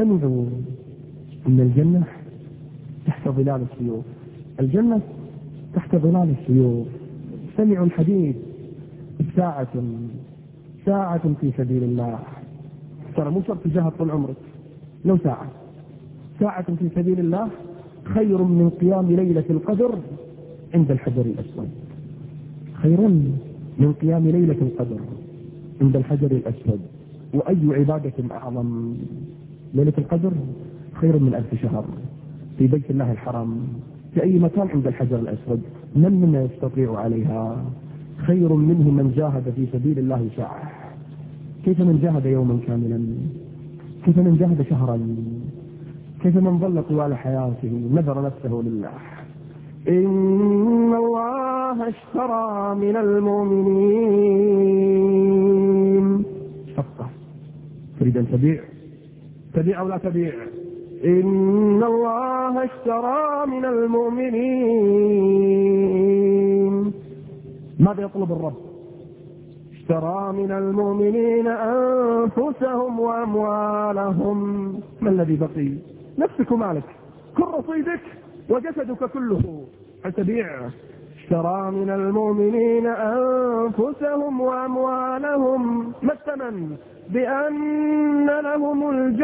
سمعوا أن الجنة تحت ظلال السيوف. الجنة تحت ظلال السيوف. سمعوا الحديث. ساعة ساعة في سبيل الله. ترى مو شرط تجاهد طول عمرك. لو ساعة. ساعة في سبيل الله خير من قيام ليلة القدر عند الحجر الأسود. خير من قيام ليلة القدر عند الحجر الأسود. وأي عبادة أعظم؟ ليلة القدر خير من ألف شهر. في بيت الله الحرام في أي مكان عند الحجر الأسود من منا يستطيع عليها؟ خير منه من جاهد في سبيل الله ساعة كيف من جاهد يوما كاملا؟ كيف من جاهد شهرا؟ كيف من ظل طوال حياته نذر نفسه لله؟ إن الله اشترى من المؤمنين. شفقة تريد أن تبيع؟ تبيع أو لا تبيع؟ إن الله اشترى من المؤمنين. ماذا يطلب الرب؟ اشترى من المؤمنين أنفسهم وأموالهم. ما الذي بقي؟ نفسك ومالك. كل رصيدك وجسدك كله. هل تبيع؟ اشترى من المؤمنين أنفسهم وأموالهم. ما الثمن؟ بأن لهم الجنة.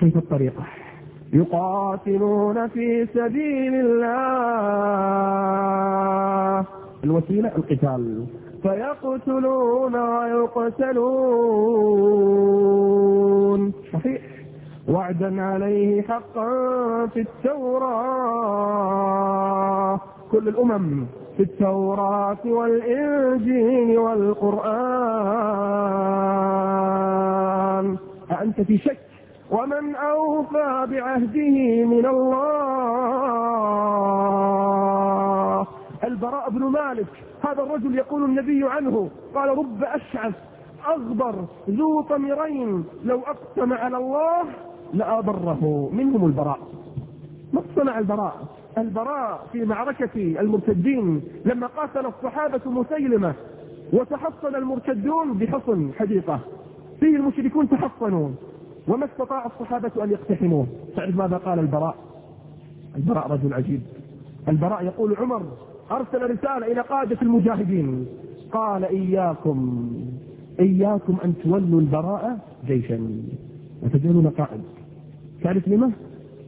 كيف الطريقة؟ يقاتلون في سبيل الله. الوسيلة القتال. فيقتلون ويقتلون. صحيح. وعدا عليه حقا في التوراة. كل الأمم في التوراة والإنجيل والقرآن. أأنت في شك ومن أوفى بعهده من الله؟ البراء بن مالك هذا الرجل يقول النبي عنه قال رب أشعث أغبر ذو طمرين لو أقسم على الله لأبره منهم البراء. ما صنع البراء؟ البراء في معركة المرتدين لما قاتل الصحابة مسيلمة وتحصن المرتدون بحصن حديقة. فيه المشركون تحصنوا وما استطاع الصحابة أن يقتحموه. تعرف ماذا قال البراء؟ البراء رجل عجيب. البراء يقول عمر أرسل رسالة إلى قادة المجاهدين. قال إياكم إياكم أن تولوا البراء جيشا. وتجعلون قائد. تعرف لما؟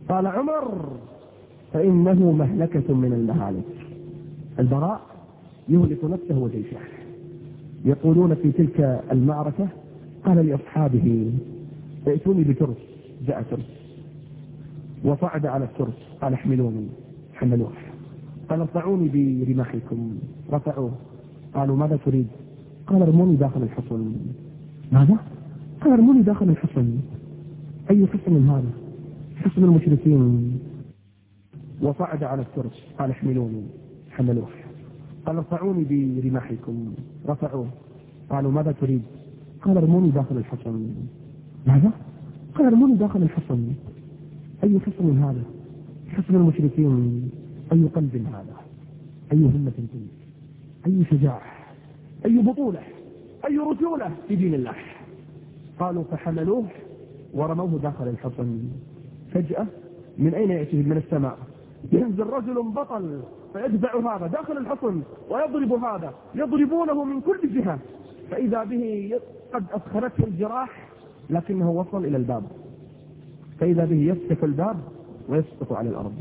قال عمر فإنه مهلكة من المهالك. البراء يهلك نفسه وجيشه. يقولون في تلك المعركة قال لأصحابه ائتوني بترس. جاء ترس. وصعد على الترس قال احملوني. حملوه. قال ارفعوني برماحكم. رفعوه. قالوا ماذا تريد؟ قال ارموني داخل الحصن. ماذا؟ قال ارموني داخل الحصن. أي حصن هذا؟ حصن المشركين. وصعد على الترس قال احملوني. حملوه قال ارفعوني برماحكم. رفعوه. قالوا ماذا تريد؟ قال ارموني داخل الحصن. ماذا؟ قال ارموني داخل الحصن. أي حصن هذا؟ حصن المشركين. أي قلب هذا؟ أي همة فيه أي شجاعة؟ أي بطولة؟ أي رجولة في دين الله؟ قالوا فحملوه ورموه داخل الحصن. فجأة من أين يأتي من السماء. ينزل رجل بطل فيدفع هذا داخل الحصن ويضرب هذا يضربونه من كل جهة. فإذا به قد أدخلته الجراح لكنه وصل إلى الباب. فإذا به يفتح الباب ويسقط على الأرض.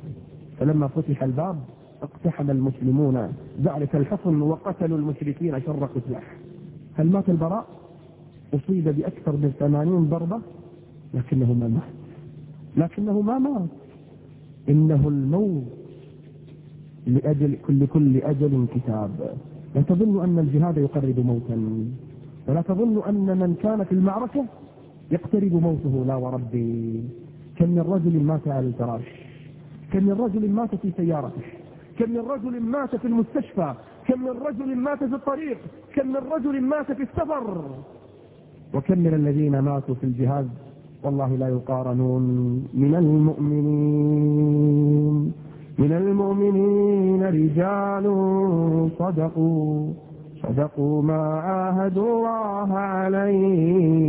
فلما فتح الباب اقتحم المسلمون ذلك الحصن وقتلوا المشركين شر قتله. هل مات البراء؟ أصيب بأكثر من ثمانين ضربة لكنه ما مات. لكنه ما مات. إنه الموت لأجل كل كل أجل كتاب. لا تظن أن الجهاد يقرب موتا. ولا تظن أن من كان في المعركة يقترب موته. لا وربي. كم من رجل مات على الفراش. كم من رجل مات في سيارته. كم من رجل مات في المستشفى. كم من رجل مات في الطريق. كم من رجل مات في السفر. وكم من الذين ماتوا في الجهاد. والله لا يقارنون من المؤمنين. من المؤمنين رجال صدقوا صدقوا ما عاهدوا الله عليه.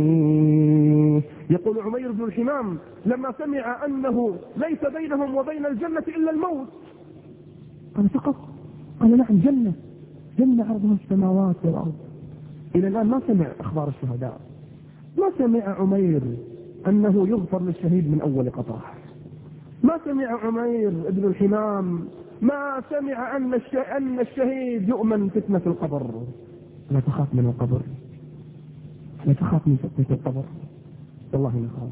يقول عمير بن الحمام لما سمع أنه ليس بينهم وبين الجنة إلا الموت قال فقط قال نعم جنة جنة عرضها السماوات والأرض. إلى الآن ما سمع أخبار الشهداء. ما سمع عمير أنه يغفر للشهيد من أول قطرة ما سمع عمير بن الحمام ما سمع أن أن الشهيد يؤمن فتنة القبر. لا تخاف من القبر. لا تخاف من فتنة القبر. والله نخاف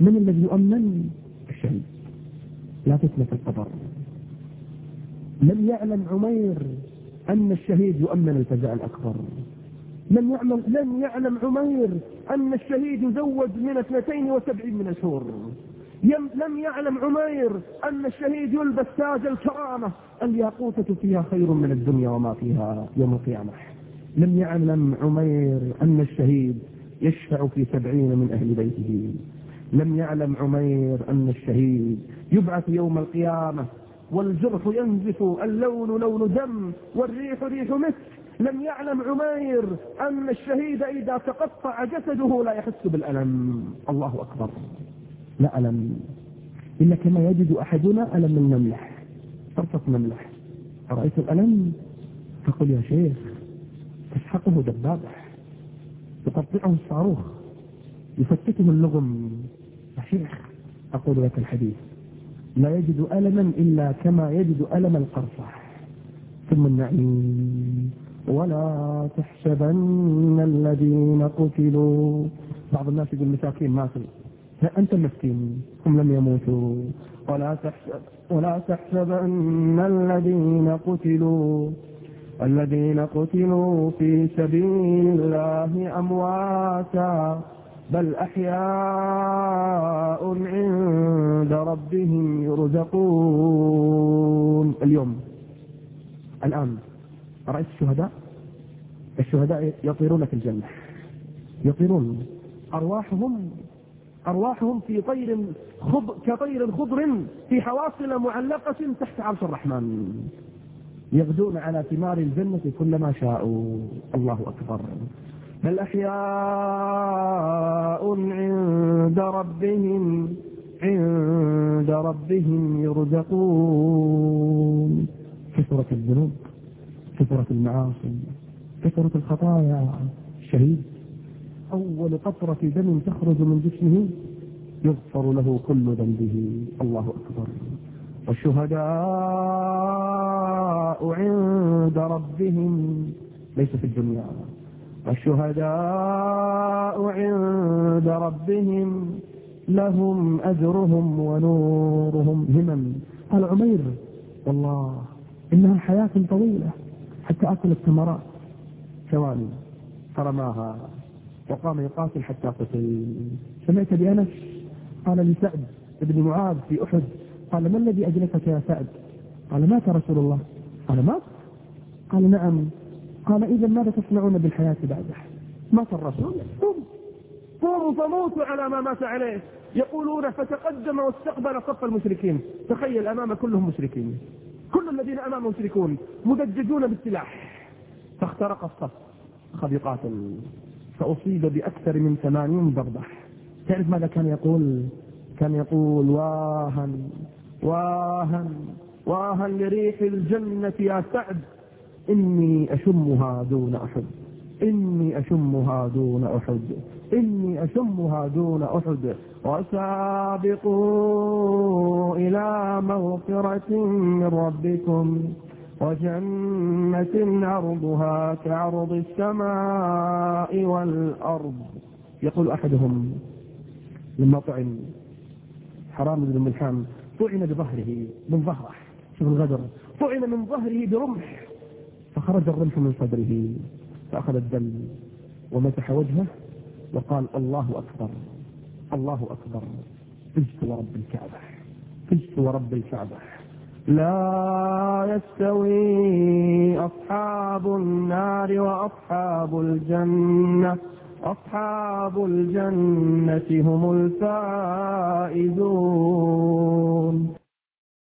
من الذي يؤمن؟ الشهيد. لا فتنة القبر. لم يعلم عمير أن الشهيد يؤمن الفزع الأكبر. لم يعلم لم يعلم عمير أن الشهيد يزوج من 72 من الحور لم يعلم عمير أن الشهيد يلبس تاج الكرامة. الياقوتة فيها خير من الدنيا وما فيها يوم القيامة. لم يعلم عمير أن الشهيد يشفع في سبعين من أهل بيته. لم يعلم عمير أن الشهيد يبعث يوم القيامة. والجرح ينزف اللون لون دم والريح ريح مسك. لم يعلم عمير أن الشهيد إذا تقطع جسده لا يحس بالألم. الله أكبر. لا ألم. إلا كما يجد أحدنا ألم النملح فرصة نملح. أرأيت الألم؟ فقل يا شيخ تسحقه دبابة يقطعه الصاروخ. يفتته اللغم. يا شيخ أقول لك الحديث. لا يجد ألما إلا كما يجد ألم القرصح ثم النعيم. ولا تحسبن الذين قتلوا. بعض الناس يقول مساكين ماتوا. أنت مسكين هم لم يموتوا. ولا تحسب ولا تحسبن الذين قتلوا. الذين قتلوا في سبيل الله أمواتا. بل أحياء عند ربهم يرزقون. اليوم. الآن. رأيت الشهداء الشهداء يطيرون في الجنة يطيرون. أرواحهم أرواحهم في طير خضر كطير خضر في حواصل معلقة تحت عرش الرحمن. يغدون على ثمار الجنة كلما شاءوا. الله أكبر. بل أحياء عند ربهم عند ربهم يرزقون. كثرة الذنوب كثرة المعاصي كثرة الخطايا الشهيد أول قطرة دم تخرج من جسمه يغفر له كل ذنبه. الله أكبر. والشهداء عند ربهم. ليس في الدنيا. والشهداء عند ربهم. لهم أجرهم ونورهم. همم قال عمير والله إنها حياة طويلة. حتى أكل الثمرات ثواني. فرماها. وقام يقاتل حتى قتل. سمعت بأنس؟ قال لسعد بن معاذ في أحد. قال ما الذي أجلسك يا سعد؟ قال مات رسول الله. قال مات؟ قال نعم. قال إذا ماذا تصنعون بالحياة بعده مات الرسول. قوموا قوموا فموتوا على ما مات عليه. يقولون فتقدم واستقبل صف المشركين. تخيل أمام كلهم مشركين. كل الذين أمامه مشركون مدججون بالسلاح. فاخترق الصف أخذ يقاتل فأصيب بأكثر من ثمانين ضربة تعرف ماذا كان يقول؟ كان يقول واها واها واها لريح الجنة يا سعد إني أشمها دون أحد. إني أشمها دون أحد. إني أشمها دون أحد. وسابقوا إلى مغفرة من ربكم. وجنة عرضها كعرض السماء والأرض. يقول أحدهم لما طعن حرام بن ملحان طعن بظهره من ظهره. شوف الغدر. طعن من ظهره برمح. فخرج الرمح من صدره. فأخذ الدم ومسح وجهه وقال الله أكبر الله أكبر فزت ورب الكعبة فزت ورب الكعبة. لا يستوي أصحاب النار وأصحاب الجنة أصحاب الجنة هم الفائزون.